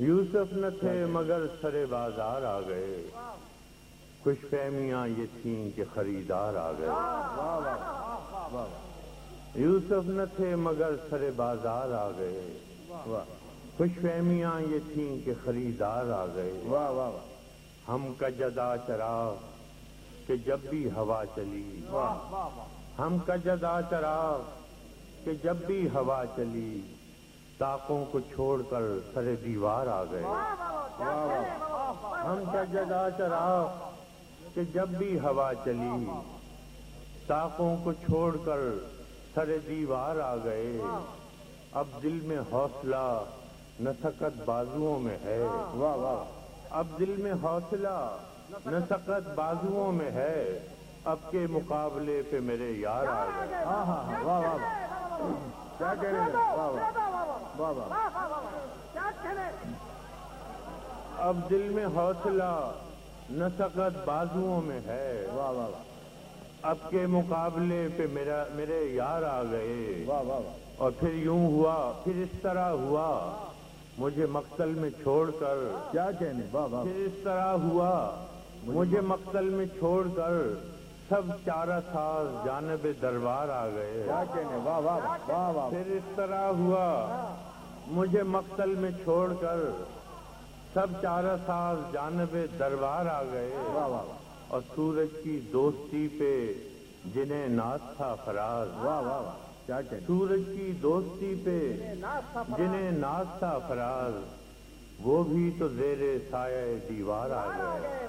یوسف نہ تھے مگر سرے بازار آ گئے۔ خوش فہمیاں یہ تھیں کہ خریدار آ گئے۔ یوسف نہ تھے مگر سرے بازار آ گئے۔ خوش فہمیاں یہ تھیں کہ خریدار آ گئے۔ ہم کا جدا چراغ کہ جب بھی ہوا چلی۔ ہم کا جدا چراغ کہ جب بھی ہوا چلی۔ تاکوں کو چھوڑ کر سر دیوار آ گئے۔ ہم کا جدا چراغ کہ جب بھی ہوا چلی تاکوں کو چھوڑ کر سر دیوار آ گئے۔ اب دل میں حوصلہ نسکت بازوؤں میں ہے۔ اب دل میں حوصلہ نسکت بازوؤں میں ہے۔ اب کے مقابلے پہ میرے یار آ گئے۔ واہ واہ واہ۔ کیا کہہ رہے ہیں واہ واہ واہ واہ اب دل میں حوصلہ نسکت بازوؤں میں ہے۔ واہ واہ واہ۔ اب کے مقابلے پہ میرا میرے یار آ گئے۔ اور پھر یوں ہوا پھر اس طرح ہوا۔ مجھے مقتل میں چھوڑ کر۔ کیا کہنے؟ پھر اس طرح ہوا مجھے مقتل میں چھوڑ کر سب چارہ ساز جانب دربار آ گئے۔ پھر اس طرح ہوا۔ مجھے مقتل میں چھوڑ کر سب چارہ ساز جانب دربار آ گئے اور سورج کی دوستی پہ جنہیں ناز تھا فراز۔ واہ واہ واہ کیا کہنے سورج کی دوستی پہ جنہیں ناز تھا فراز۔ وہ بھی تو زیر سایہ دیوار آ گئے۔